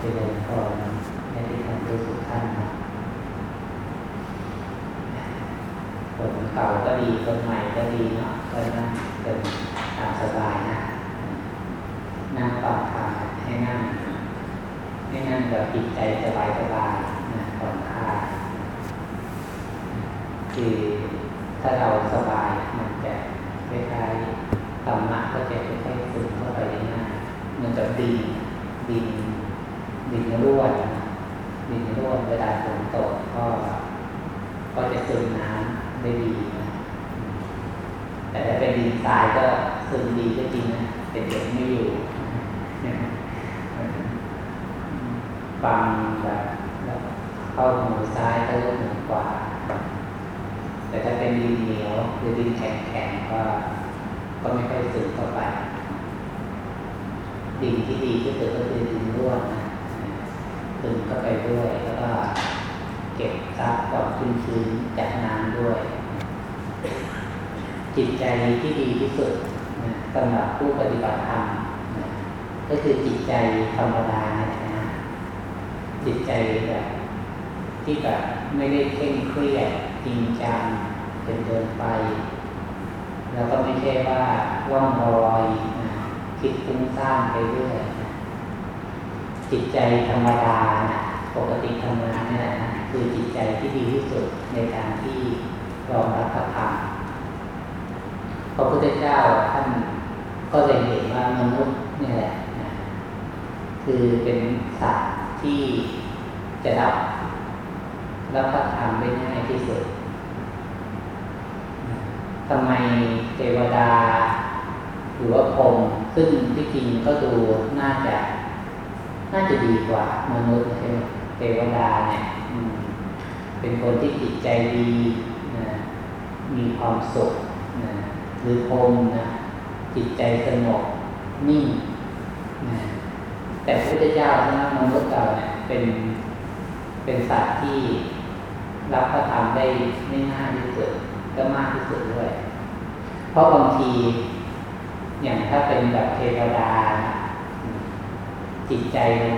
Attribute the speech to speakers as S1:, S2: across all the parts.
S1: เจริญพรในที่ทำทุกท่านนะคนเก่าก็ดีคนใหม่ก็ดีเนาะก็นั่งเป็นตามสบายนะนั่งต่อทาให้นั่งให้นั่งแบบจิตใจสบายสบายนะผ่อนคลายคือถ้าเราสบายมันจะคล้ายๆธรรมะก็จะค่อยๆซึมเข้าไปได้ง่ายมันจะดีดิน ดินร่วนดินร่วนเวลาฝนตกก็ก็จะซึมน้ำได้ดีนะแต่ถ้าเป็นดินทรายก็ซึมดีก็จริงนะแต่เด็กไม่อยู่ฟังแบบเข้าหูซ้ายก็เริ่มหูขวาแต่ถ้าเป็นดินเหนียวหรือดินแข็งๆก็ก็ไม่ค่อยซึมเข้าไป ดินที่ดีที่สุดก็คือดินร่วนนะ ซึมเข้าไปด้วยแล้วก็เก็บซับความชื้นๆจากน้ำด้วย จิตใจที่ดีที่สุดนะสำหรับผู้ปฏิบัติธรรมนะก็คือจิตใจธรรมดานะนะจิตใจแบบที่แบบไม่ได้เคร่งเครียดจริงจังจนเกินไป แล้วก็ไม่ใช่ว่าว่องรอยนะคิดฟุ้งซ่านไปเรื่อย จิตใจธรรมดานะปกติธรรมดานี่แหละนะคือจิตใจที่ดีที่สุดในการที่รองรับพระธรรมพระพุทธเจ้าท่านก็เลยเห็นว่ามนุษย์นี่แหละนะคือเป็นสัตว์ที่จะรับรับพระธรรมได้ง่ายที่สุดทำไมเทวดาหรือว่าพรมซึ่งที่จริงก็ดูน่าจะ น่าจะดีกว่ามนุษย์เทวดาเนี่ยเป็นคนที่จิตใจดีนะมีความสุขนะหรือพรมนะจิตใจสงบนิ่งนะแต่พระพุทธเจ้าท่านมนุษย์เราเนี่ยเป็นเป็นสัตว์ที่รับพระธรรมได้ไม่ง่ายที่สุดก็มากที่สุดด้วย เพราะบางที อย่างถ้าเป็นแบบเทวดา จิตใจมัน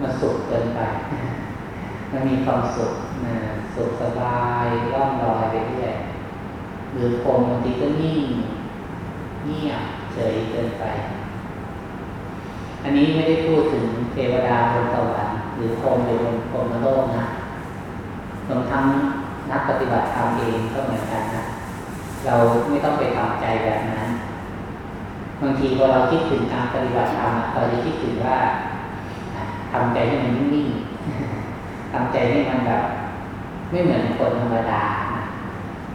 S1: มันสุขเกินไป มันมีความสุขนะสุขสบายร่องรอยไปเรื่อยหรือคมบางทีก็นิ่งเงียบเฉยเกินไป อันนี้ไม่ได้พูดถึงเทวดาบนสวรรค์หรือพรหมหรือบนพรหมโลกนะรวมทั้งนักปฏิบัติธรรมเองก็เหมือนกันนะ เราไม่ต้องไปทำใจแบบนั้น บางทีพอเราคิดถึงการปฏิบัติธรรมเราจะคิดถึงว่าทำใจให้มันนิ่งๆทำใจให้มันแบบไม่เหมือนคนธรรมดา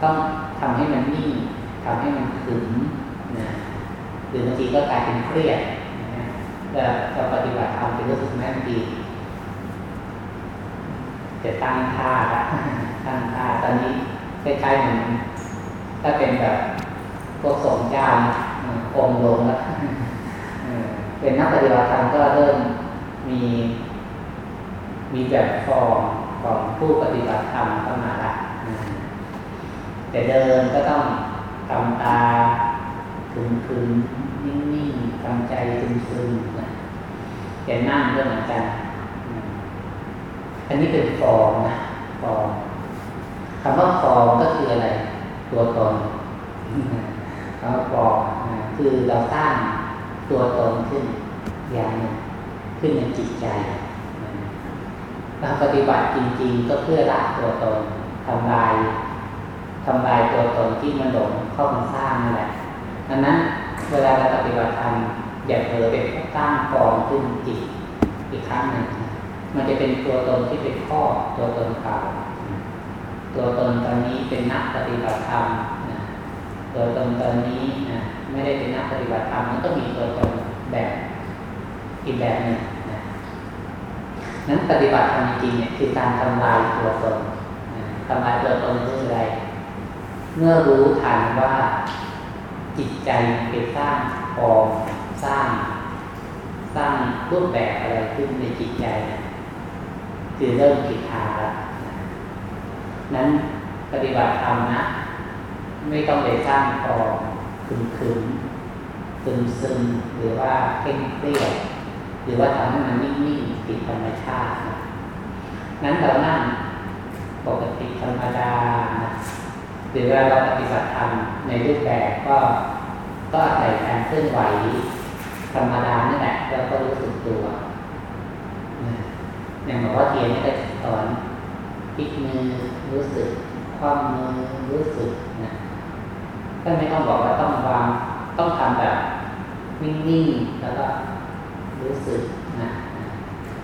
S1: ต้องทำให้มันนิ่งทำให้มันขึงนะหรือบางทีก็กลายเป็นเครียดนะแต่เราปฏิบัติธรรมเป็นรู้สึกแม่นดีจะตั้งท่าละตั้งท่าตอนนี้คล้ายๆเหมือนถ้าเป็นแบบพวกสงฆ์เจ้า องลงแล้วเป็นนักปฏิบัติธรรมก็เริ่มมี มีแบบฟอร์มของผู้ปฏิบัติธรรมเข้ามาละแต่เดินก็ต้องทำตาซึมซึมนิ่งๆทำใจซึมซึมจะนั่งก็เหมือนกัน อันนี้เป็นฟอร์มนะฟอร์มคำว่าฟอร์มก็คืออะไร ตัวตนคำว่าฟอร์ม คือเราสร้างตัวตนขึ้นอย่างหนึ่งขึ้นในจิตใจเราปฏิบัติจริง ๆ ก็เพื่อละตัวตนทำลายทำลายตัวตนที่มันหลงเข้ามาสร้างนั่นแหละดังนั้นเวลาเราปฏิบัติธรรมอย่าเผลอไปสร้างฟอร์มขึ้นจิตอีกครั้งหนึ่งมันจะเป็นตัวตนที่เป็นข้อตัวตนเก่าตัวตนตอนนี้เป็นนักปฏิบัติธรรมตัวตนตอนนี้ ไม่ได้เป็นนักปฏิบัติธรรมมันก็มีตัวตนแบบอีกแบบหนึ่งนะนั้นปฏิบัติธรรมจริงเนี่ยคือการทำลายตัวตนทำลายตัวตนคืออะไร เมื่อรู้ทันว่าจิตใจไปสร้างฟอร์มสร้าง สร้างรูปแบบอะไรขึ้นในจิตใจนะคือเริ่มผิดทางแล้วนั้นปฏิบัติธรรมนะ ไม่ต้องไปสร้างฟอร์ม คึมคึมซึมซึมหรือว่าเคร่งเครียดรือว่าทำให้มันนิ่งๆติดธรรมชาตินะนั้นเรานั่งปกติธรรมดานะหรือว่าเราปฏิบัติธรรมในรูปแบบก็ก็อาศัยการเคลื่อนไหวธรรมดานี่แหละแล้วก็รู้สึกตัวอย่างบอกว่าเทียนนี่ก็สอนพลิกมือรู้สึกคว่ำมือรู้สึก ท่านไม่ต้องบอกว่าต้องวางต้องทำแบบนิ่งๆแล้วก็รู้สึกนะ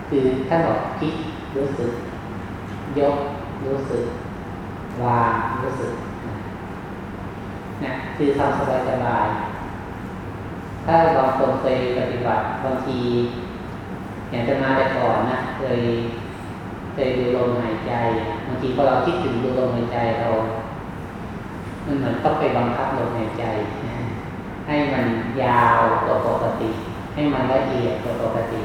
S1: คือท่านบอกพลิกรู้สึก ยกรู้สึก วางรู้สึกนะคือทำสบายๆถ้าบางคนเคยปฏิบัติบางทีอย่างจะมาแต่ก่อนนะเคยเคยดูลมหายใจบางทีพอเราคิดถึงดูลมหายใจเรา มันเหมือนต้องไปบังคับลมหายใจให้มันยาวกว่าปกติ ให้มันละเอียดกว่าปกติ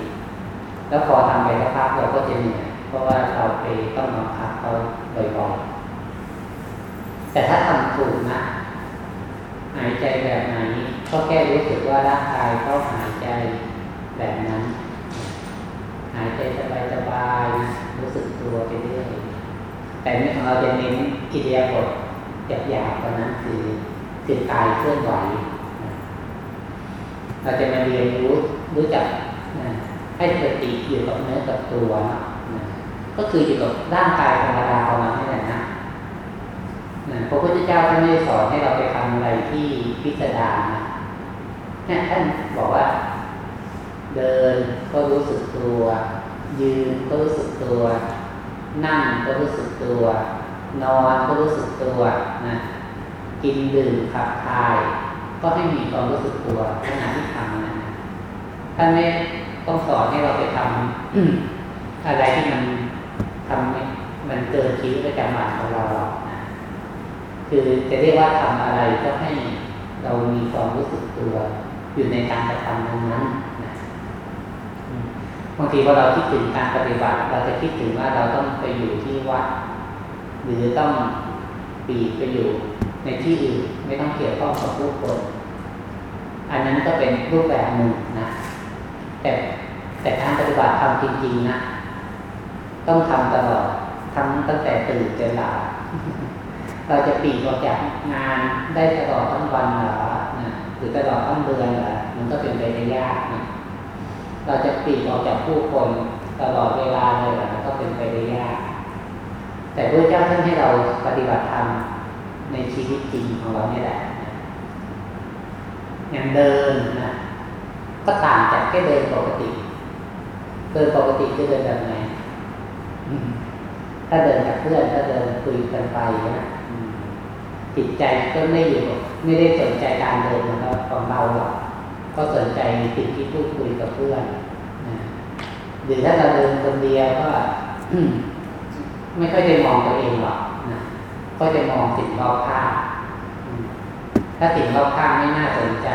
S1: แล้วพอทำไปสักพักเราก็จะเหนื่อยเพราะว่าเราไปต้องบังคับเขาบ่อยๆแต่ถ้าทำถูกนะหายใจแบบไหนก็แค่รู้สึกว่าร่างกายเขาหายใจแบบนั้น หายใจสบายๆรู้สึกตัวไปเรื่อยแต่ในของเราจะเน้นอิเดียบท หยาบๆตอนนั้นคือคือกายเคลื่อนไหวเราจะมาเรียนรู้รู้จักให้สติอยู่กับเนื้อกับตัวนะก็คืออยู่กับร่างกายธรรมดาของเรานี่แหละนะนะพระพุทธเจ้าท่านไม่สอนให้เราไปทำอะไรที่พิสดารนะท่านบอกว่า เดินก็รู้สึกตัว ยืนก็รู้สึกตัว นั่งก็รู้สึกตัว นอนก็รู้สึกตัวนะกินดื่มขับถ่าย ก็ให้มีความรู้สึกตัวขณะที่ทำนะท่านไม่ต้องสอนให้เราไปทำอะไรที่มันทำมันเกินชีวิตประจำวันของเราหรอกนะคือจะเรียกว่าทำอะไรก็ให้เรามีความรู้สึกตัวอยู่ในการกระทำนั้นนะบางทีพอเราคิดถึงการปฏิบัติ เราจะคิดถึงว่าเราต้องไปอยู่ที่วัด หรือต้องปีกไปอยู่ในที่อื่นไม่ต้องเกี่ยวข้องกับผู้คน อันนั้นก็เป็นรูปแบบหนึ่งนะ แต่แต่การปฏิบัติทำจริงๆนะ ต้องทำตลอดทั้งตั้งแต่ตื่นจนหลับเราจะปีกออกจากงานได้ตลอดทั้งวันหรอนะหรือตลอดทั้งเดือนหรอมันก็เป็นไปได้ยากนะเราจะปีกออกจากผู้คนตลอดเวลาเลยหรอก็เป็นไปได้ยาก แต่พระเจ้าท่านให้เราปฏิบัติธรรมในชีวิตจริงของเราเนี่ยแหละอย่างเดินนะก็ต่างจากแค่เดินปกติ เดินปกติคือเดินแบบไหนถ้าเดินกับเพื่อนถ้าเดินคุยกันไปนะจิตใจก็ไม่อยู่ไม่ได้สนใจการเดินนะครับของเราหรอกก็สนใจสิ่งที่พูดคุยกับเพื่อนหรือถ้าเราเดินคนเดียวก็ ไม่ค่อยได้มองตัวเองหรอกนะก็จะมองสิ่งรอบข้างถ้าสิ่งรอบข้างไม่น่าสนใจ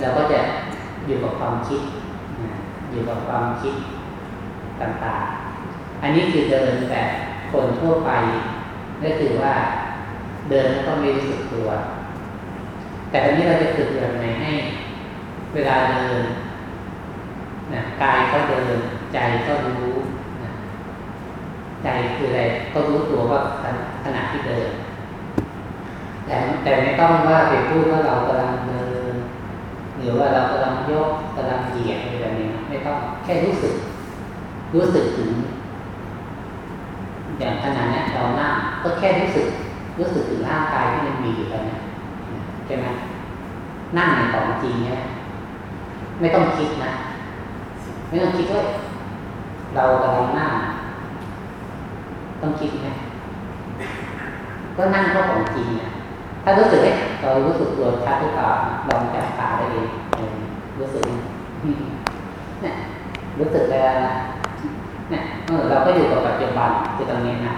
S1: เราก็จะอยู่กับความคิดอยู่กับความคิดต่างๆ อันนี้คือเดินแต่คนทั่วไปก็คือว่าเดินแล้วก็ไม่รู้สึกตัว แต่ตอนนี้เราจะฝึกอย่างไรให้ เวลาเดินนะกายก็เดินใจก็รู้ ใจคืออะไรก็รู้ตัวว่าขณะที่เดิน แต่แต่ไม่ต้องว่าไปพูดว่าเรากำลังเดินหรือว่าเรากำลังยกกำลังเหยียดอะไรแบบนี้ไม่ต้องแค่รู้สึก รู้สึกถึง อย่างขณะนี้เรานั่งก็แค่รู้สึก รู้สึกถึงร่างกายที่มันมีอยู่ตอนนี้ใช่ไหมนั่งในของจริงเนี่ยไม่ต้องคิดนะ ไม่ต้องคิดว่าเรากำลังนั่ง ต้องคิดไหมก็นั่งก็ของจริงเนี่ยถ้ารู้สึกเนี่ยเรารู้สึกตัวชัดหรือเปล่าลองจับตาได้เองรู้สึกเนี่ยรู้สึกแล้วนะเนี่ยเออเราก็อยู่กับปัจจุบันคือตรงนี้นะ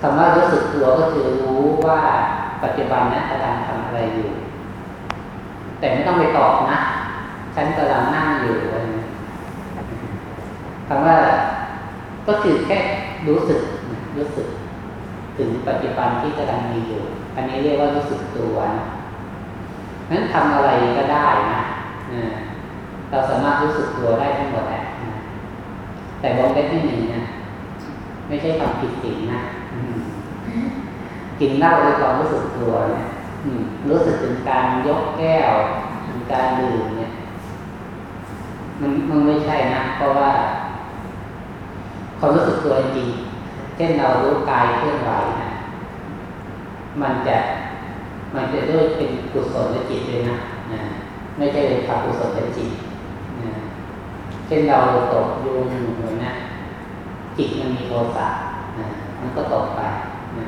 S1: คำว่ารู้สึกตัวก็คือรู้ว่าปัจจุบันนั้นกำลังทำอะไรอยู่ แต่ไม่ต้องไปตอบนะฉันกำลังนั่งอยู่คำว่าก็คือแค่รู้สึก รู้สึกถึงปัจจุบันที่กำลังมีอยู่ อันนี้เรียกว่ารู้สึกตัวนั้นทำอะไรก็ได้นะเราสามารถรู้สึกตัวได้ทั้งหมดแหละแต่วงเล็บที่หนึ่งนะไม่ใช่ความผิดสิ่งนะกินเหล้าด้วยความรู้สึกตัวเนี่ยรู้สึกถึงการยกแก้วถึงการดื่มเนี่ย มันมันไม่ใช่นะเพราะว่าความรู้สึกตัวจริง เช่นเรารู้กายเคลื่อนไหวนะมันจะมันจะด้วยเป็นกุศลจิตเลยนะนะไม่ใช่เป็นอกุศลจิตนะเช่นเราตกยุงเหมือนนะจิตมันมีโทสะนะมันก็ตกไปนะ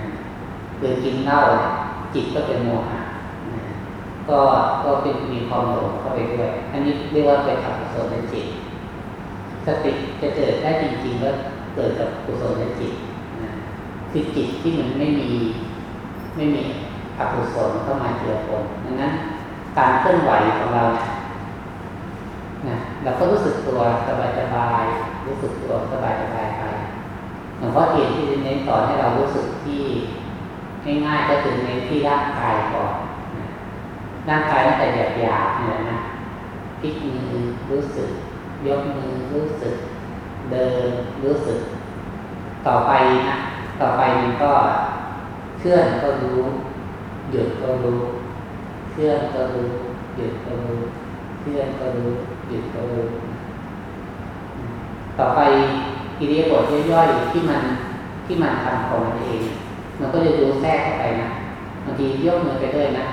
S1: หรือกินเหล้าจิตก็เป็นโมหะนะก็ก็เป็นมีความหลงเข้าไปด้วยอันนี้เรียกว่าเป็นอกุศลจิต สติจะเกิดได้จริงๆก็เกิดกับกุศลจิต คือจิตที่มันไม่มีไม่มีอกุศลเข้ามาเกี่ยวข้องดังนั้น การเคลื่อนไหวของเราเนี่ยนะเราก็รู้สึกตัวสบายสบายรู้สึกตัวสบายสบายไปหลวงพ่อเทียนที่เน้นสอนให้เรารู้สึกที่ง่ายๆก็คือเน้นที่ร่างกายก่อนร่างกายตั้งแต่หยาบๆเนี่ยนะพลิกมือรู้สึก ยกมือรู้สึก เดินรู้สึก ต่อไปนะ ต่อไปมันก็เคลื่อนก็รู้หยุดก็รู้เคลื่อนก็รู้หยุดก็รู้เคลื่อนก็รู้หยุดก็รู้ต่อไปกิริยาบทย่อยๆที่มันที่มันทำของมันเอง มันก็จะรู้แทรกเข้าไปนะบางทียกมือไปด้วยนะ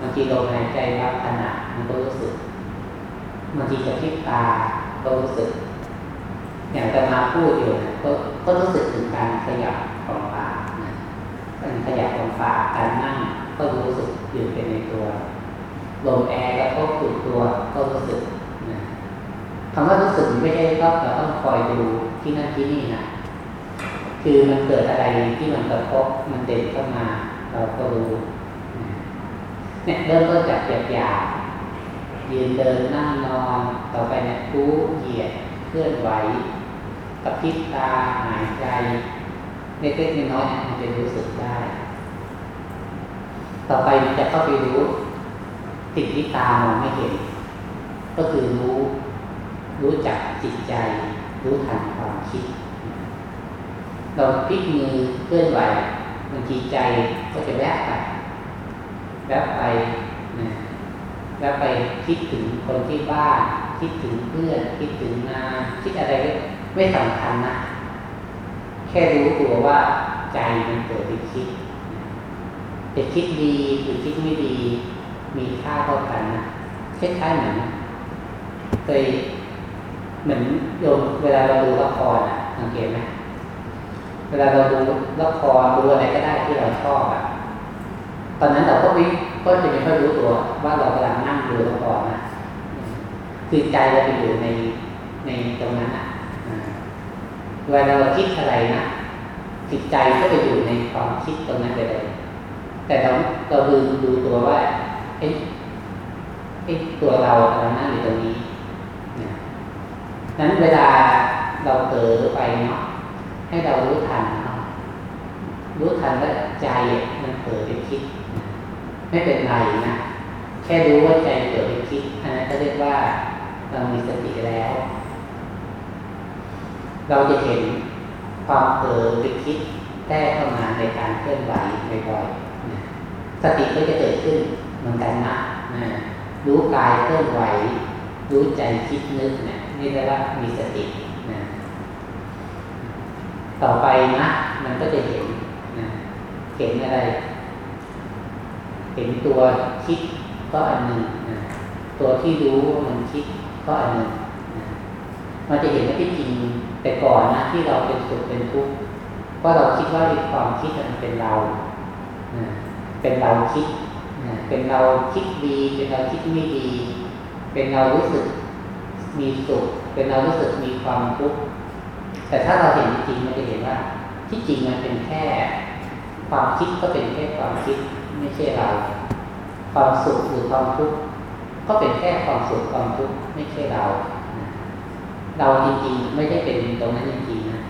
S1: บางทีลมหายใจรับขณะมันก็รู้สึกบางทีกระพริบตาก็รู้สึก อย่างจะมาพูดอยู่นะก็ก็รู้สึกถึงการขยับของปากนะการขยับของปากการนั่งก็รู้สึกอยู่เป็นในตัวลมแอร์ก็ทบถูกตัวก็รู้สึกนะคำว่ารู้สึกไม่ใช่ก็เราต้องคอยดูที่นั่นที่นี่นะคือมันเกิดอะไรที่มันกระทบมันเด่นเข้ามาเราก็รู้เนี่ยเริ่มต้นจากหยาบๆยืนเดินนั่งนอนต่อไปเนี่ยรู้เหยียดเคลื่อนไหว กับพิบตาหายใจเล็กๆน้อยๆมันจะรู้สึกได้ ต่อไปจะเข้าไปรู้สิ่งที่ตามองไม่เห็น ก็คือรู้ รู้จักจิตใจ รู้ทันความคิด เราพลิกมือเคลื่อนไหวบางทีใจก็จะแวบไปแวบไปนะแวไปคิดถึงคนที่บ้าน คิดถึงเพื่อน คิดถึงงานคิดอะไร ไม่สำคัญนะแค่รู้ตัวว่าใจมันเกิดไปคิดจะคิดดีหรือคิดไม่ดี มีค่าเท่ากันนะคล้ายๆเหมือนเคยเหมือนโยมเวลาเราดูละครอะสังเกตไหมเวลาเราดูละครดูอะไรก็ได้ที่เราชอบอะตอนนั้นเราก็ไม่ก็จะไม่ค่อยรู้ตัวว่าเรากำลังนั่งดูละครนะคือใจเราไปอยู่ในในตรงนั้นอะ เวลาเราคิดอะไรนะจิตใจก็ไปอยู่ในความคิดตรงนั้นไปเลย แต่เราเราดูดูตัวว่าไอ้ไอ้ตัวเรากำลังนั่งอยู่ตรงนี้นั้นเวลาเราเผลอไปเนาะให้เรารู้ทันเนาะรู้ทันว่าใจมันเผลอไปคิด ไม่เป็นไรนะแค่รู้ว่าใจเผลอไปคิดอันนั้นก็เรียกว่าเรามีสติแล้ว เราจะเห็นความเผลอไปคิดแท้เข้ามาในการเคลื่อนไหวบ่อยๆสติก็จะเกิดขึ้นเหมือนกันนะนะรู้กายเคลื่อนไหว รู้ใจคิดนึกเนะี่ยนี่เรียกว่ามีสตินะต่อไปนะ มันก็จะเห็นนะเห็นอะไร เห็นตัวคิดก็อันหนึ่งนะตัวที่รู้ว่ามันคิดก็อันหนึ่ง นะมันจะเห็นว่าที่จริงแต่ก่อนนะที่เราเป็นสุขเป็นทุกข์เพราะเราคิดว่าความคิดมันเป็นเราเป็นเราคิดเป็นเราคิดดี เป็นเราคิดไม่ดี เป็นเรารู้สึกมีสุข เป็นเรารู้สึกมีความทุกข์แต่ถ้าเราเห็นจริงมันจะเห็นว่า ที่จริงมันเป็นแค่ ความคิดก็เป็นแค่ความคิดไม่ใช่เรา ความสุขหรือความทุกข์ก็เป็นแค่ความสุขความทุกข์ไม่ใช่เรา เราจริงๆไม่ได้เป็นตรงนั้นจริงๆนะ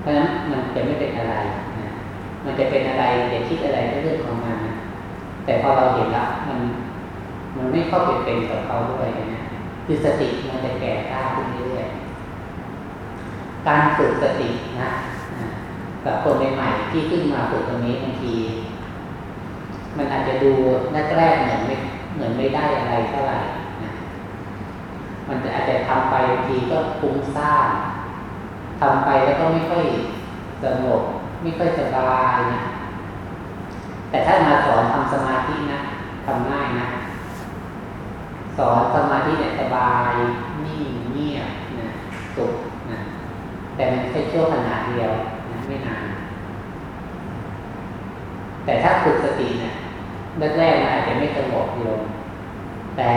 S1: เพราะนั้นมันจะไม่เป็นอะไรนะมันจะเป็นอะไรจะคิดอะไรก็เรื่องของมันนะแต่พอเราเห็นละมันมันไม่เข้าไปเป็นกับเขาด้วยนะคือสติมันจะแก่กล้าขึ้นเรื่อยๆการฝึกสตินะกับคนใหม่ๆที่ขึ้นมาฝึกตรงนี้บางที มันอาจจะดูแรกๆเหมือนไม่เหมือนไม่ได้อะไรเท่าไหร่ มันจะอาจจะทำไปบางทีก็ฟุ้งซ่านทำไปแล้วก็ไม่ค่อยสงบไม่ค่อยสบายนะแต่ถ้ามาสอนทำสมาธินะทำง่ายนะสอนสมาธิเนี่ยสบายนิ่งเงียบนะสุขนะแต่มันแค่ช่วงขนาดเดียวนะไม่นาน แต่ถ้าฝึกสติเนี่ยแรกๆมันอาจจะไม่สงบโยมแต่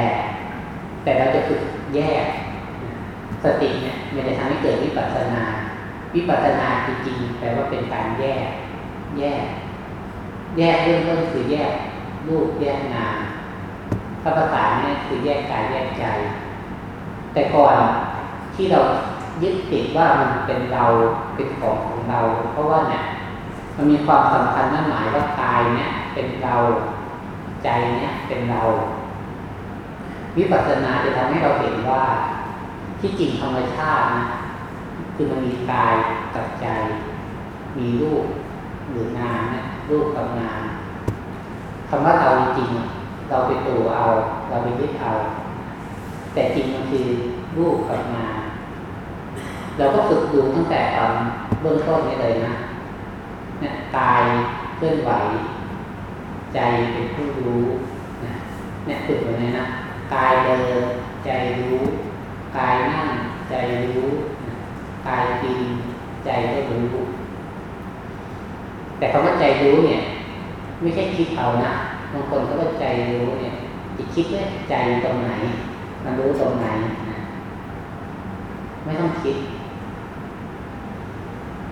S1: แต่เราจะฝึก แยก สติเนี่ยมันจะทำให้เกิดวิปัสสนา วิปัสสนาจริงๆแปลว่าเป็นการแยก แยก แยกเรื่องต้นคือแยกรูปแยกนามภาษาเนี่ยคือแยกกายแยกใจ แต่ก่อนที่เรายึดติดว่ามันเป็นเราเป็นของของเรา เพราะว่าเนี่ยมันมีความสำคัญนั่นหมายว่ากายเนี่ยเป็นเรา ใจเนี่ยเป็นเรา วิปัสสนาจะทำให้เราเห็นว่าที่จริงธรรมชาตินะคือมันมีกายกับใจ มีรูปหรือนามนะรูปกับนามคำว่าเราจริงเราไปตัวเอา เราไปยึดเอา แต่จริงมันคือรูปกับนามเราก็ฝึกดูตั้งแต่ตอนเบื้องต้นนี้เลยนะเนี่ยกายเคลื่อนไหว ใจเป็นผู้รู้นะเนี่ยฝึกแบบนี้นะ กายเดินใจรู้ กายนั่งใจรู้ กายกินใจก็รู้แต่คำว่าใจรู้เนี่ย ไม่ใช่คิดเอานะบางคนก็ว่าใจรู้เนี่ยจะคิดว่าใจตรงไหน มันรู้ตรงไหนนะไม่ต้องคิด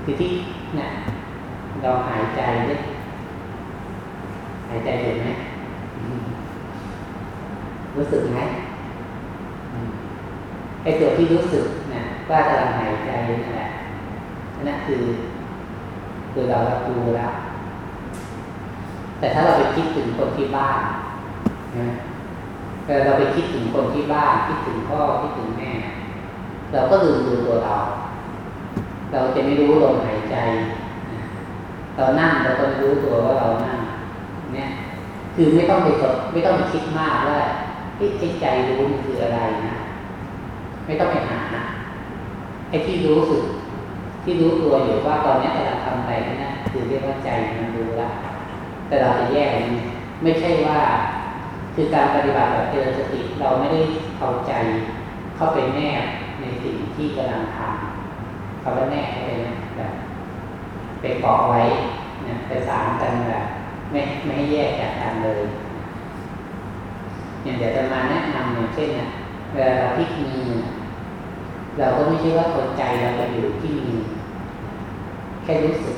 S1: คือที่เนี่ยเราหายใจด้วยหายใจเห็นไหม รู้สึกไหมไอ้ตัวที่รู้สึกนะว่ากำลังหายใจนั่นแหละนั่นคือ คือเรารับรู้แล้วแต่ถ้าเราไปคิดถึงคนที่บ้านนะแต่เราไปคิดถึงคนที่บ้านคิดถึงพ่อคิดถึงแม่ เราก็ลืมดูตัวเรา เราจะไม่รู้ลมหายใจ เรานั่งเราก็ไม่รู้ตัวว่าเรานั่งเนี่ย คือไม่ต้องไปสดไม่ต้องไปคิดมากว่า ที่ใจรู้คืออะไรนะ ไม่ต้องไปหาไอ้ที่รู้สึก ที่รู้ตัวอยู่ว่าตอนนี้กำลังทำไปนี่คือเรียกว่าใจมันรู้ละแต่เราจะแยกไม่ใช่ว่า คือการปฏิบัติแบบเจริญสติเราไม่ได้เอาใจเข้าไปแนบในสิ่งที่กำลังทำเขาว่าแนบเข้าไปนะแบบไปเกาะไว้นะไปสานกันแบบไม่ไม่ให้แยกจากกันเลย อย่างเดี๋ยวจะมาแนะนำอย่างเช่นนะเวลาเราพลิกมือเราก็ไม่ใช่ว่าคนใจเราไปอยู่ที่มือแค่รู้สึก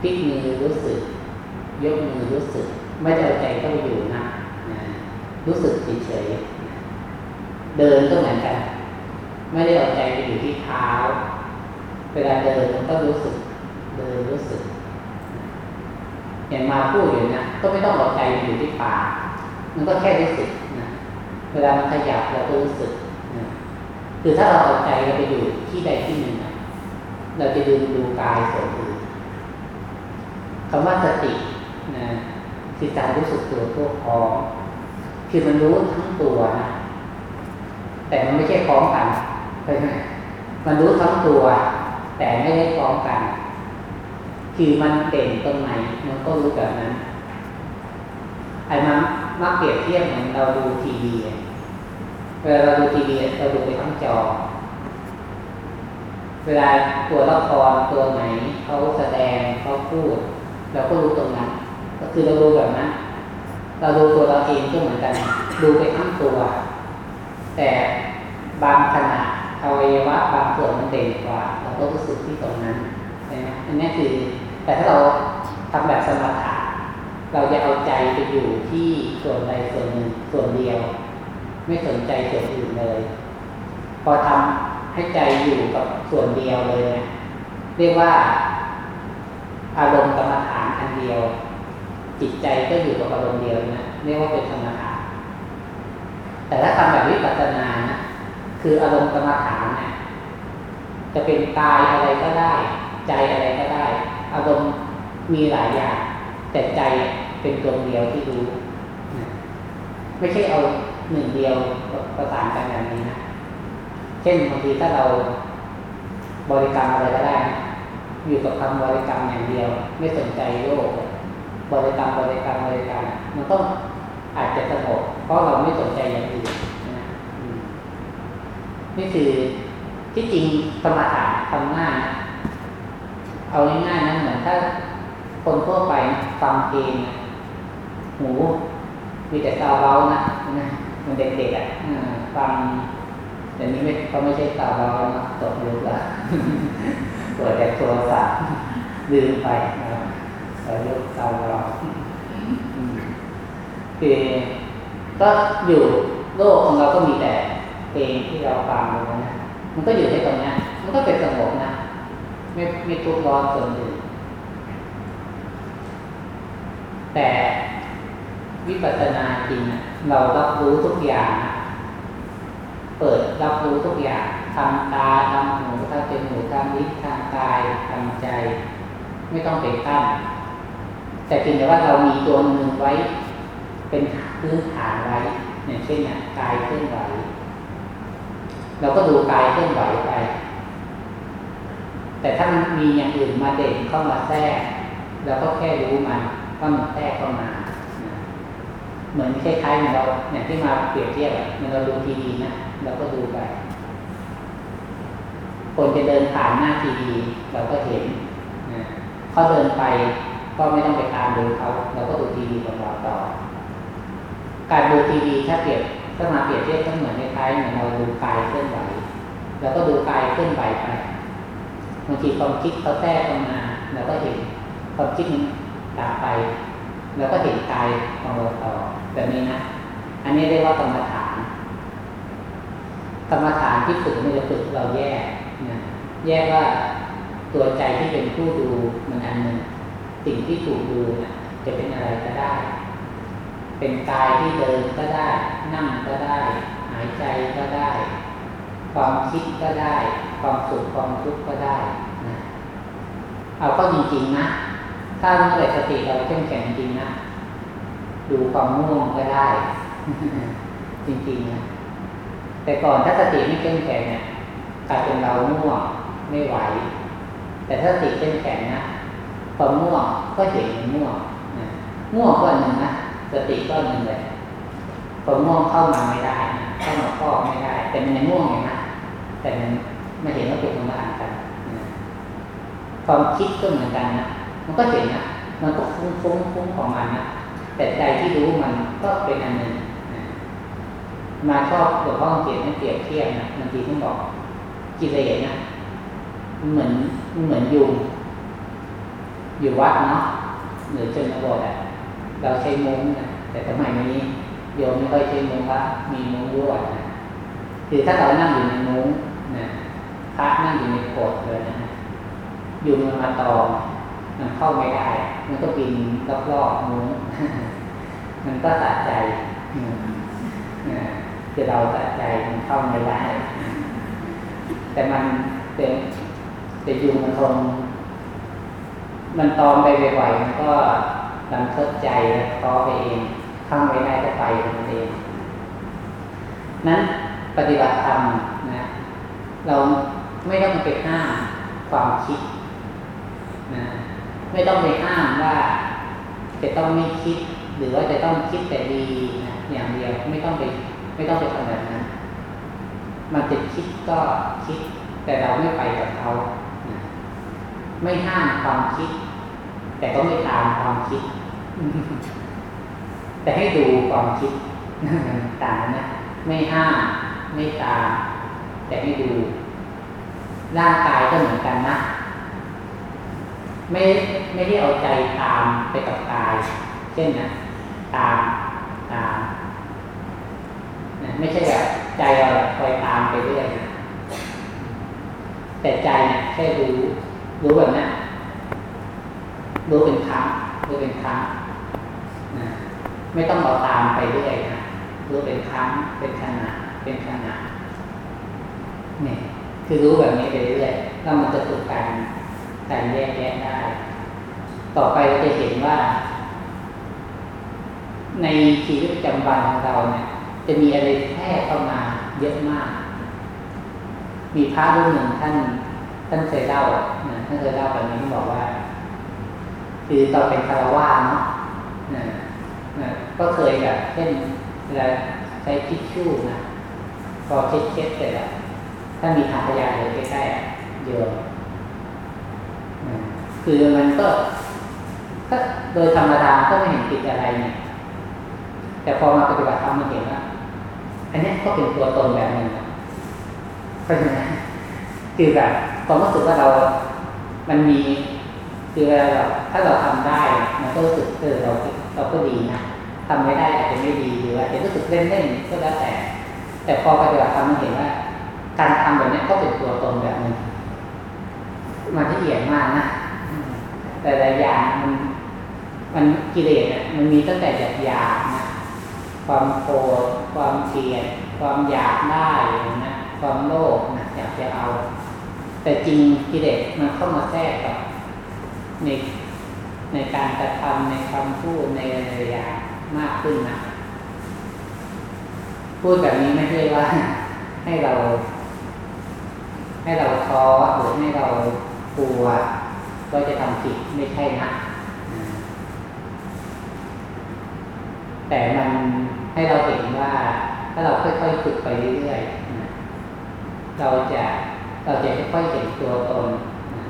S1: พลิกมือรู้สึก ยกมือรู้สึก ไม่ได้เอาใจเข้าไปอยู่นะรู้สึกเฉยๆเดินก็เหมือนกัน ไม่ได้เอาใจไปอยู่ที่เท้า เวลาเดินมันก็รู้สึก เดินรู้สึกอย่างมาพูดอยู่นะก็ไม่ต้องเอาใจไปอยู่ที่ปาก มันก็แค่รู้สึกนะเวลามันขยับเราก็รู้สึกนะคือถ้าเราเอาใจเราไปอยู่ที่ใดที่หนึ่งนะเราจะดูดูกายส่วนอื่นคำว่าสตินะคือการรู้สึกตัวทั่วพร้อมคือมันรู้ทั้งตัวนะแต่มันไม่ใช่พร้อมกันใช่ไหมมันรู้ทั้งตัว แต่ไม่ได้พร้อมกัน คือมันเด่นตรงไหนมันก็รู้แบบนั้นไอ้มัน มักเปรียบเทียบเหมือนเราดูทีวีเวลาเราดูทีวีเราดูไปทั้งจอ เวลาตัวละครตัวไหนเขาแสดงเขาพูดเราก็รู้ตรงนั้น ก็คือเราดูแบบนั้นเราดูตัวเราเองก็เหมือนกัน ดูไปทั้งตัว แต่บางขณะอวัยวะบางส่วนมันเด่นกว่า เราก็รู้สึกที่ตรงนั้นใช่ไหมอันนี้คือแต่ถ้าเราทำแบบสมถะ เราจะเอาใจไปอยู่ที่ส่วนใดส่วนหนึ่งส่วนเดียว ไม่สนใจส่วนอื่นเลย พอทำให้ใจอยู่กับส่วนเดียวเลยเนี่ยเรียกว่า อารมณ์กรรมฐานอันเดียว จิตใจก็อยู่กับอารมณ์เดียวนะเรียกว่าเป็นสมถะพแต่ถ้าทำแบบวิปัสสนานะคืออารมณ์กรรมฐานเนี่ยจะเป็นกายอะไรก็ได้ ใจอะไรก็ได้ อารมณ์มีหลายอย่างแต่ใจ เป็นตัวเดียวที่รู้ ไม่ใช่เอาหนึ่งเดียวประสานกันอย่างนี้นะเช่นบางทีถ้าเราบริกรรมอะไรก็ได้นะอยู่กับคำบริกรรมอย่างเดียว ไม่สนใจโลกบริกรรมบริกรรมบริกรรมมันต้องอาจจะสงบเพราะเราไม่สนใจอย่างอื่นนะนี่คือที่จริงสมถะทำง่ายเอาง่ายๆนะเหมือนถ้าคนทั่วไปฟังเพลง หูมีแต่ซาวเบานะนะมันเด็กๆอะฟังแต่นี้ไม่เขาไม่ใช่ซาวเบานะตกยุคละเปิดแต่โทรศัพท์ลืมไปนะเรายกซาวเบาคือก็อยู่โลกของเราก็มีแต่เพลงที่เราฟังนะมันก็อยู่ในตรงนี้มันก็เป็นสงบนะไม่ไม่ทุกข์ร้อนส่วนอื่นแต่ วิปัสสนาจริงเรารับรู้ทุกอย่าง เปิดรับรู้ทุกอย่างทำตาทำหูทำจมูกทำลิ้นทำกายทำใจ ไม่ต้องไปตั้งแต่เพียงแต่ว่าเรามีตัวหนึ่งไว้ เป็นพื้นฐานไว้อย่างเช่นเนี่ยกายเคลื่อนไหวเราก็ดูกายเคลื่อนไหวไป แต่ถ้ามันมีอย่างอื่นมาเด่นเข้ามาแทรกเราก็แค่รู้มันว่ามันแทรกเข้ามา เหมือนคล้ายๆเราอย่างที่มาเปรียบเทียบเมื่อเราดูทีวีนะเราก็ดูไปคนจะเดินผ่านหน้าทีวีเราก็เห็นเขาเดินไปก็ไม่ต้องไปตามดูเขาเราก็ดูทีวีของเราต่อ การดูทีวีถ้าเปรียบถ้ามาเปรียบเทียบก็เหมือนคล้ายๆเหมือนเราดูกายเคลื่อนไหวเราก็ดูกายเคลื่อนไหวไปบางทีความคิดเขาแทรกเข้ามาเราก็เห็นความคิดมันดับไปเราก็เห็นกายของเราต่อ แบบนี้นะ อันนี้เรียกว่ากรรมฐาน กรรมฐานที่ฝึกมันจะฝึกเราแยกนะแยกว่าตัวใจที่เป็นผู้ดูมันอันหนึ่งสิ่งที่ถูกดูนะจะเป็นอะไรก็ได้ เป็นกายที่เดินก็ได้ นั่งก็ได้ หายใจก็ได้ ความคิดก็ได้ ความสุขความทุกข์ก็ได้นะเอาก็จริงๆนะ ถ้าเมื่อไหร่สติเราเข้มแข็งจริงนะ ดูความง่วงก็ได้ จริงๆนะแต่ก่อนถ้าสติไม่เข้มแข็งเนี่ยกลายเป็นเราง่วงไม่ไหว แต่ถ้าสติเข้มแข็งนะความง่วงก็เห็นง่วงนะง่วงก็หนึ่งนะสติก็หนึ่งเลยความง่วงเข้ามาไม่ได้เข้ามาครอบไม่ได้ แต่มันยังง่วงอยู่นะแต่มันไม่เห็นว่าเป็นคนละอันกันความคิดก็เหมือนกันนะมันก็เห็นนะมันก็ฟุ้งฟุ้งฟุ้งของมันนะ แต่ใจที่รู้มันก็เป็นอันหนึ่งมาชอบหลวงพ่อเขียนให้เปรียบเทียบนะบางทีท่านบอกกิเลสนะเหมือนเหมือนยุงอยู่วัดเนาะหรือชนบทอะเราใช้มุ้งนะแต่สมัยนี้โยมไม่ค่อยใช้มุ้งละมีมุ้งด้วยนะคือถ้าเรานั่งอยู่ในมุ้งนะพระนั่งอยู่ในโกดเลยนะยุงมันมาตอม มันเข้าไม่ได้ มันก็บินรอบๆมุ้งมันก็สะใจคือเราสะใจมันเข้าไม่ได้ แต่มันแต่แต่ยุงมันทนมันตอมไปบ่อยๆมันก็ดันทดใจแล้วคอไปเองเข้าไม่ได้ก็ไปมันเอง นั้นปฏิบัติธรรมนะ เราไม่ต้องไปห้ามความคิดนะ ไม่ต้องไปห้ามว่า จะต้องไม่คิด หรือว่าจะต้องคิดแต่ดีนะอย่างเดียวไม่ต้องไปไม่ต้องไปทำแบบนั้น มันจะคิดก็คิด แต่เราไม่ไปกับเขาไม่ห้ามความคิด แต่ก็ไม่ตามความคิด แต่ให้ดูความคิดต่างนะไม่ห้ามไม่ตามแต่ให้ดูร่างกายก็เหมือนกันนะ ไม่ไม่ได้เอาใจตามไปกับกาย เช่นนะตามตามนะไม่ใช่แบบใจเราคอยตามไปเรื่อยนะแต่ใจเนี่ยแค่รู้รู้แบบนั้นรู้เป็นครั้งรู้เป็นครั้งนะไม่ต้องเอาตามไปเรื่อยนะ รู้เป็นครั้งเป็นขณะเป็นขณะเนี่ย คือรู้แบบนี้ไปเรื่อยๆแล้วมันจะฝึกการการแยกแยะได้ ต่อไปเราจะเห็นว่า ในชีวิตประจำวันของเราเนี่ย จะมีอะไรแทรกเข้ามาเยอะมาก มีพ ระรูปหนึ่งท่านท่านเคยเล่านะท่านเคยเล่าแบบนี้ที่บอกว่าคือตอนเป็นคารวาเนาะนะนะก็เคยแบบเช่นเวลาใช้ทิชชู่นะพอเช็ดเช็ดเสร็จแล้วถ้ามีถังขยะอยู่ใกล้ๆโยนนะคือมันก็ก็โดยธรรมดาก็ไม่เห็นผิดอะไรเนี่ยแต่พอมาปฏิบัติธรรมมันเห็นว่าอันนี้ก็เป็นตัวตนแบบหนึ่งเพราะฉะนั้น คือแบบความรู้สึกว่าเรา มันมีคือเวลาเราถ้าเราทำได้ มันก็รู้สึกเออเราเราก็ดีนะทำไม่ได้อาจจะไม่ดีหรืออาจจะรู้สึกเล่นๆก็แล้วแต่ แต่พอปฏิบัติธรรมมันเห็นว่า การทำแบบนี้ก็เป็นตัวตนแบบหนึ่งมันละเอียดมากนะแต่ละอย่างมันมันกิเลสเนี่ยมันมีตั้งแต่หยาบหยาบนะความโกรธความเกลียดความอยากได้นะความโลภนะอยากจะเอา แต่จริงกิเลสมันเข้ามาแทรกกับในในการกระทำในคำพูดในอะไรอย่างมากขึ้นนะพูดแบบนี้ไม่ใช่ว่า ให้เรา ให้เราท้อหรือให้เรากลัวว่าจะทำผิดไม่ใช่นะแต่มันให้เราเห็นว่า ถ้าเราค่อยๆฝึกไปเรื่อยๆเราจะ เราจะค่อยๆเห็นตัวตน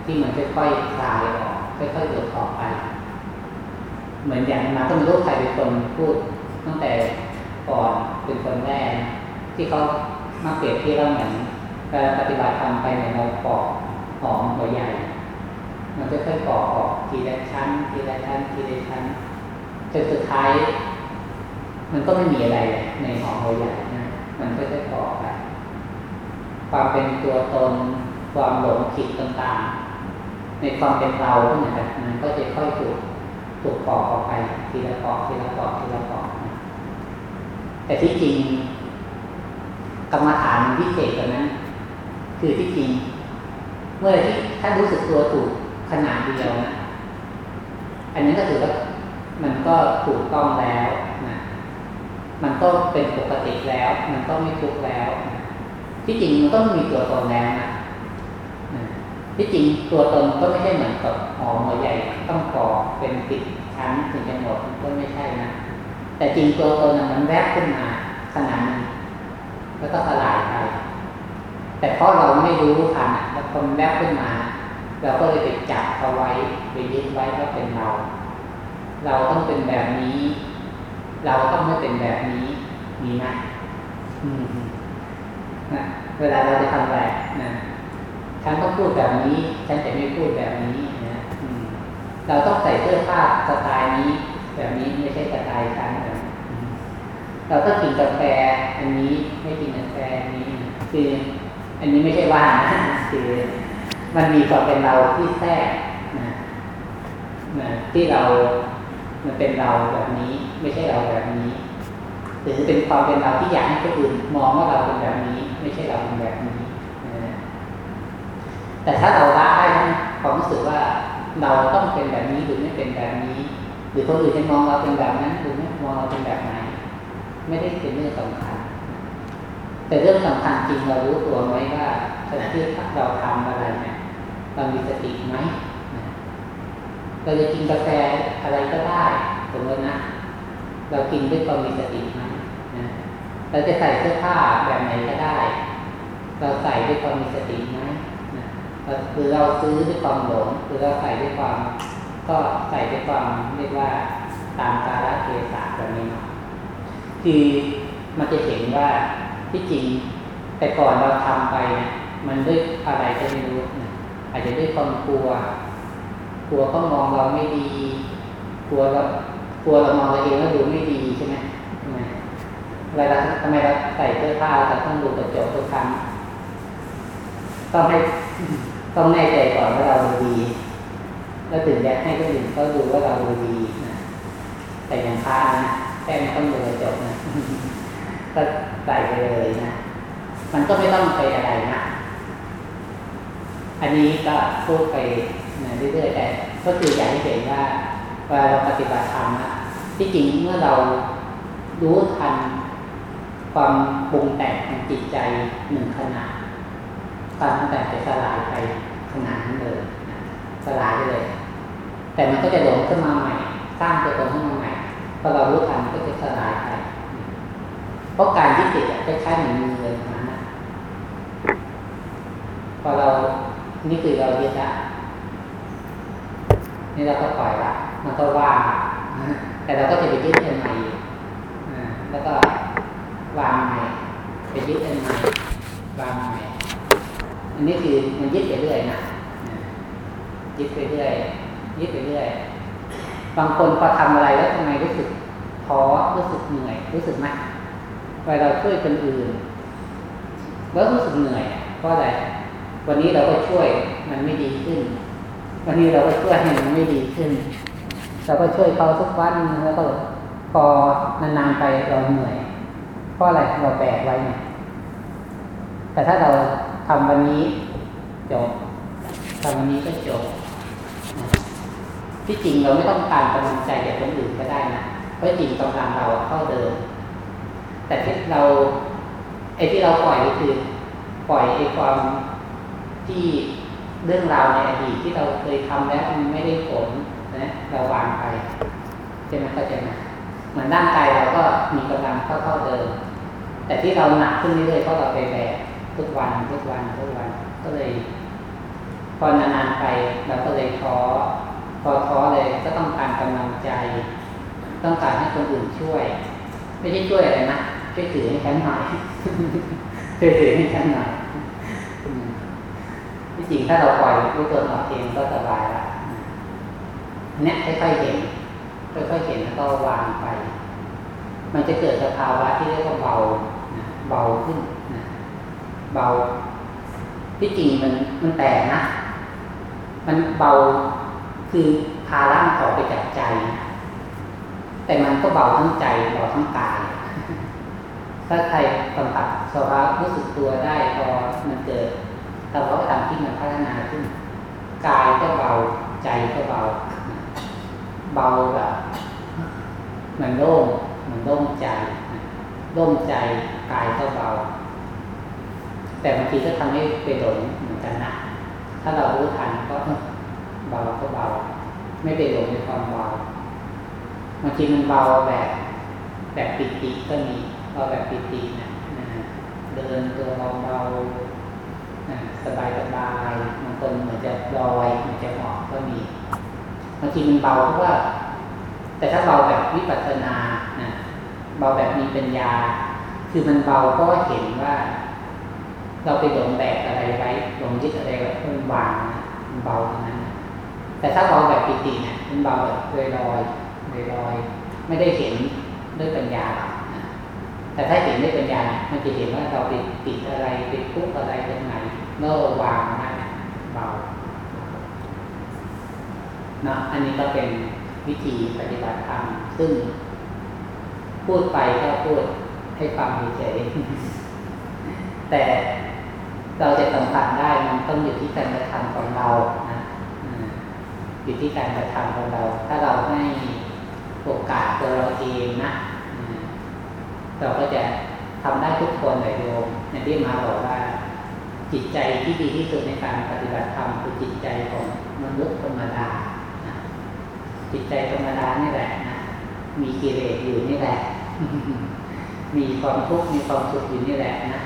S1: ที่มันค่อยๆคลายออกค่อยๆหลุดออกไป เหมือนอย่างมาต้องรู้ใครเป็นคนพูดตั้งแต่ก่อนเป็นคนแรก ที่เขามาเปรียบทียบเราเหมือนการปฏิบัติทำไปเหมือนเราปอกหอมหัวใหญ่ มันค่อยๆปอกออกทีละชั้น ทีละชั้น ทีละชั้นจนสุดท้าย มันก็ไม่มีอะไรในหอมหัวใหญ่นะมันค่อยๆปอกไป ความเป็นตัวตน ความหลงผิดต่างๆ ในความเป็นเราก็เหนกันมันก็จะค่อยถูกถูกปอกออกไปทีละปอกทีละปอกทีละปอกนะแต่ที่จริงกรรมฐานพิเศษกว่านั้น คือที่จริง เมื่อที่ถ้านรู้สึกตัวถูกขนาดเดียวนะอันนี้ก็ถือว่ามันก็ถูกต้องแล้วนะมันก็เป็นปกติแล้ว มันก็ไม่ทุกข์แล้วนะ ที่จริงมันก็มีตัวตนแล้วนะที่จริงตัวตนก็ไม่ใช่เหมือนกับหอมหัวใหญ่ต้องก่อเป็นติดชั้นถึงจะหมดก็ไม่ใช่นะแต่จริงตัวตนมันแวบขึ้นมาขนาดนึงแล้วก็สลายไปแต่เพราะเราไม่รู้ทันแล้วคนแวบขึ้นมาเราก็เลยไปจับเอาไว้ไปยึดไว้ว่าเป็นเรา เราต้องเป็นแบบนี้ เราต้องไม่เป็นแบบนี้มีไหม นะเวลาเราจะทำอะไรนะฉันต้องพูดแบบนี้ ฉันจะไม่พูดแบบนี้นะเราต้องใส่เสื้อผ้าสไตล์นี้ แบบนี้ไม่ใช่สไตล์ฉันนะเราต้องกินกาแฟอันนี้ไม่กินกาแฟอันนี้ คืออันนี้ไม่ใช่ว่านะคือมันมีความเป็นเราที่แทรกนะนะที่เรา มันเป็นเราแบบนี้ ไม่ใช่เราแบบนี้หรือเป็นความเป็นเราที่อยากให้คนอื่นมองว่าเราเป็นแบบนี้ ไม่ใช่เราเป็นแบบนี้แต่ถ้าเราละได้ความรู้สึกว่าเราต้องเป็นแบบนี้หรือไม่เป็นแบบนี้ หรือคนอื่นจะมองเราเป็นแบบนั้นหรือไม่มองเราเป็นแบบไหนไม่ได้เป็นเรื่องสำคัญ แต่เรื่องสำคัญจริงเรารู้ตัวไหมว่าขณะที่เราทำอะไรเนี่ยเรามีสติไหมเราจะกินกาแฟอะไรก็ได้สมมตินะ เรากินด้วยความมีสติไหม เราจะใส่เสื้อผ้าแบบไหนก็ได้ เราใส่ด้วยความมีสติไหมหรือเราซื้อด้วยความหลงหรือเราใส่ด้วยความ ก็ใส่ด้วยความเรียกว่าตามกาลเทศะแบบนี้คือมันจะเห็นว่าที่จริง แต่ก่อนเราทำไปเนี่ยมันด้วยอะไรก็ไม่รู้อาจจะด้วยความกลัว กลัวเขามองเราไม่ดี กลัวเรากลัวเรามองเราเองแล้วดูไม่ดีใช่ไหม เวลาทำไมเราใส่เสื้อผ้าเราต้องดูกระจกทุกครั้ง ต้องให้ต้องแน่ใจก่อนว่าเราดูดีแล้วถึงจะให้คนอื่นเขาดูว่าเราดูดีนะแต่อย่างพระนะแค่ไม่ต้องดูกระจกนะก็ใส่ไปเลยนะ มันก็ไม่ต้องไปอะไรนะ อันนี้ก็พูดไปเรื่อยๆแต่ก็คืออยากให้เห็นว่าเวลาเราปฏิบัติธรรมนะที่จริงเมื่อเรารู้ทัน ความปรุงแต่งของจิตใจหนึ่งขณะความปรุงแต่งจะสลายไปขนาดนั้นเลยสลายไปเลย แต่มันก็จะหลงขึ้นมาใหม่ สร้างตัวตนขึ้นมาใหม่พอเรารู้ทันก็จะสลายไปเพราะการที่ติดจะใช้เหมือนมือเลยนะพอเรานี่คือเรายึดละนี่เราก็ปล่อยละมันก็ว่างแต่เราก็จะไปยึดอันใหม่แล้วก็ วางใหม่ไปยึดอันใหม่วางใหม่อันนี้คือมันยึดไปเรื่อยนะยึดไปเรื่อยยึดไปเรื่อยบางคนพอทำอะไรแล้วทำไมรู้สึกท้อรู้สึกเหนื่อยรู้สึกไหมเวลาเราช่วยคนอื่นแล้วรู้สึกเหนื่อยเพราะอะไรวันนี้เราก็ช่วยมันไม่ดีขึ้น วันนี้เราก็ช่วยให้มันไม่ดีขึ้นเราก็ช่วยเขาทุกวันแล้วก็พอนานๆไปเราเหนื่อย เพราะอะไรเราแบกไว้ไงแต่ถ้าเราทำวันนี้จบทำวันนี้ก็จบที่จริงเราไม่ต้องการกำลังใจจากคนอื่นก็ได้นะเพราะจริงกำลังเราเข้าเดิม แต่ที่เราไอ้ที่เราปล่อยก็คือ ปล่อยไอ้ความที่เรื่องราวในอดีตที่เราเคยทำแล้วมันไม่ได้ผลนะเราวางไปใช่ไหมเข้าใจไหมเหมือนร่างกายเราก็มีกำลังเท่าเท่าเดิม แต่ที่เราหนักขึ้นเรื่อยๆเพราะเราไปแบกทุกวันทุกวันทุกวันก็เลย พอนานๆไปเราก็เลยท้อพอท้อเลยก็ต้องการกำลังใจ ต้องการให้คนอื่นช่วย ไม่ใช่ช่วยอะไรนะช่วยถือให้ฉันหน่อยช่วยถือให้ฉันหน่อยที่จริงถ้าเราปล่อยรู้ตัวเราเองก็สบายละเนี่ยค่อยๆเห็นค่อยๆเห็นแล้วก็วางไป มันจะเกิดสภาวะที่เรียกว่าเบา เบาขึ้นนะเบาที่จริงมันมันแตกนะ มันเบาคือพาร่างออกไปจากใจ แต่มันก็เบาทั้งใจเบาทั้งกาย ถ้าใครสัมผัสสภาวะรู้สึกตัวได้พอมันเกิดเราก็ทำที่มันพัฒนาขึ้น กายก็เบาใจก็เบา เบาแบบมันโล่งมันโล่งใจ โล่งใจกายก็เบา แต่บางทีก็ทำให้ไปหลงเหมือนกันนะถ้าเรารู้ทันก็เบาก็เบา ไม่ไปหลงในความเบาบางทีมันเบาแบบแบบปิติก็มีเบาแบบปิตินะเดินตัวเบาๆสบายสบายบางคนเหมือนจะลอยเหมือนจะหาะก็มีบางทีมันเบาเพราะว่า แต่ถ้าเบาแบบวิปัสสนา เบาแบบมีปัญญา คือมันเบาเพราะว่าเห็นว่า เราไปหลงแบกอะไรไว้หลงยึดอะไรไว้มันวางนะมันเบาเท่านั้น แต่ถ้าเบาแบบปิติเนี่ยมันเบาแบบลอยลอยลอยไม่ได้เห็นด้วยปัญญาแต่ถ้าเห็นด้วยปัญญาเนี่ยมันจะเห็นว่าเราติดติดอะไรติดทุกอะไรตรงไหนเมื่อวางนะเบาเนาะอันนี้ก็เป็นวิธีปฏิบัติธรรมซึ่ง พูดไปก็พูดให้ฟังเฉยแต่เราจะสัมผัสได้มันต้องอยู่ที่การกระทำของเรานะอยู่ที่การกระทำของเรา ถ้าเราให้โอกาสตัวเราเองนะเราก็จะทำได้ทุกคนเลยโยมอย่างที่มาบอกว่า จิตใจที่ดีที่สุดในการปฏิบัติธรรมคือจิตใจของมนุษย์ธรรมดาจิตใจธรรมดานี่แหละนะมีกิเลสอยู่นี่แหละ มีความทุกข์มีความสุขอยู่นี่แหละนะ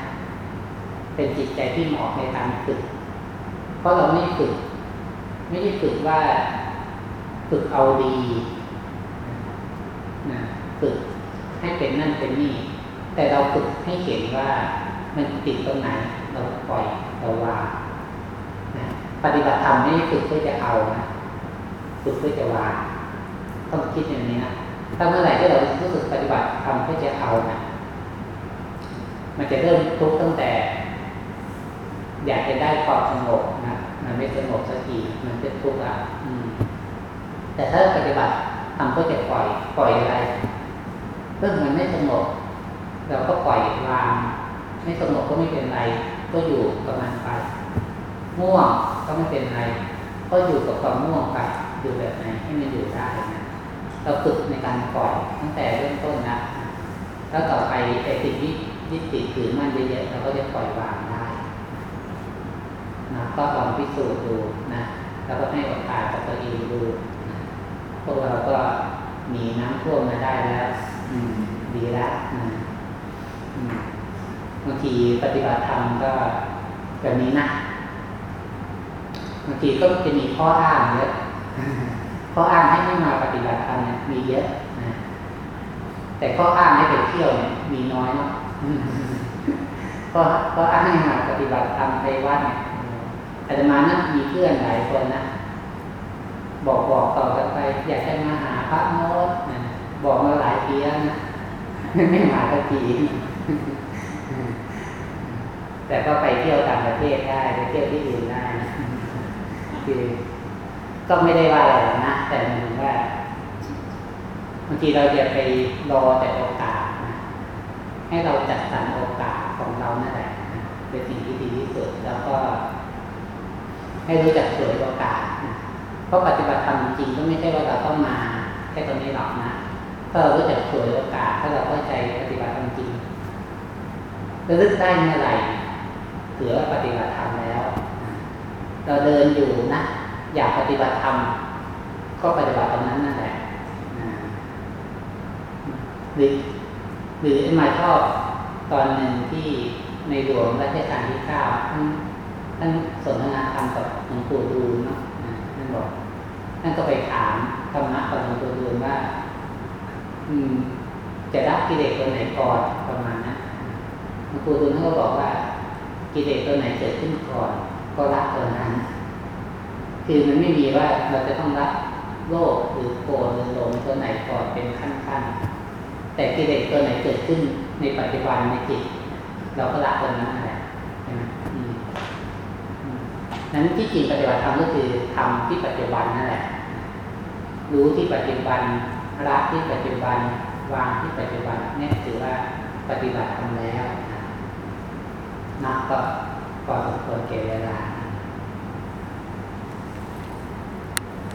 S1: เป็นจิตใจที่เหมาะในการฝึก เพราะเราไม่ฝึก ไม่ได้ฝึกว่าฝึกเอาดีนะฝึกให้เป็นนั่นเป็นนี่ แต่เราฝึกให้เห็นว่ามันติดตรงไหน เราปล่อยเราวางนะปฏิบัติธรรมไม่ได้ฝึกเพื่อจะเอานะ ฝึกเพื่อจะวาง ต้องคิดอย่างนี้นะ ถ้าเมื่อไหร่ที่เรารู้สึกปฏิบัติทำเพื่อจะเอานะมันจะเริ่มทุกข์ตั้งแต่ อยากจะได้ความสงบนะมันไม่สงบสักทีมันจะทุกข์ละแต่ถ้าปฏิบัติทำเพื่อจะปล่อยปล่อยอะไรเรื่องมันไม่สงบเราก็ปล่อยวาง ไม่สงบก็ไม่เป็นไร ก็อยู่กับมันไปง่วงก็ไม่เป็นไร ก็อยู่กับความง่วงไปอยู่แบบไหนให้มันอยู่ได้นะ เราฝึกในการปล่อยตั้งแต่เริ่มต้นนะ แล้วต่อไปไอ้สิ่งที่ยึดติดถือมันเยอะๆเราก็จะปล่อยวางได้นะก็ลองพิสูจน์ดูนะแล้วก็ให้โอกาสกับตัวเองดูนะพวกเราก็มีน้ำท่วมมาได้แล้ว อืม ดีแล้วนะบางทีปฏิบัติธรรมก็แบบนี้นะบางทีก็จะมีข้ออ้างเยอะ ข้ออ้างให้ไม่มาปฏิบัติธรรมเนี่ยมีเยอะนะแต่ข้ออ้างให้ไปเที่ยวเนี่ยมีน้อยเนาะข้อข้ออ้างให้มาปฏิบัติธรรมไปวัดเนี่ยอาจจะมานะมีเพื่อนหลายคนนะบอกบอกต่อกันไป อยากจะมาหาพระโน้ตนะบอกมาหลายปีแล้วนะไม่มาสักทีแต่ก็ไปเที่ยวต่างประเทศได้ไปเที่ยวที่อื่นได้คือก็ไม่ได้ว่าอะไรนะ แต่หมายถึงว่าบางทีเราจะไปรอแต่โอกาสนะให้เราจัดสรรโอกาสของเรานั่นแหละเป็นสิ่งที่ดีที่สุดแล้วก็ ให้รู้จักฉวยโอกาสนะเพราะปฏิบัติธรรมจริงก็ไม่ใช่ว่าเราต้องมาแค่ตรงนี้หรอกนะถ้าเรารู้จักฉวยโอกาส ถ้าเราเข้าใจปฏิบัติธรรมจริงระลึกได้เมื่อไหร่ถือว่าปฏิบัติธรรมแล้ว เราเดินอยู่นะ อยากปฏิบัติธรรม ก็ปฏิบัติตรงนั้นนั่นแหละหรือหรือมาชอบตอนหนึ่งที่ในหลวงรัชกาลที่เก้าท่านท่านสนทนาธรรมกับหลวงปู่ดูลเนาะท่านบอกท่านก็ไปถามธรรมะกับหลวงปู่ดูลว่า อืม จะรับกิเลสตัวไหนก่อนประมาณนั้นหลวงปู่ดูลท่านก็บอกว่า กิเลสตัวไหนเกิดขึ้นก่อน ก็รับตัวนั้น คือมันไม่มีว่าเราจะต้องรับ โลภหรือโกรธหรือหลงตัวไหนก่อนเป็นขั้นๆแต่กิเลสตัวไหนเกิดขึ้นในปัจจุบันในจิตเราก็ละตัวนั้นนั่นแหละนั้นที่จริงปฏิบัติธรรมก็คือทำที่ปัจจุบันนั่นแหละ รู้ที่ปัจจุบันละที่ปัจจุบันวางที่ปัจจุบันเนี่ยถือว่าปฏิบัติทำแล้วนะกก็พอสมควรเก็บเวลา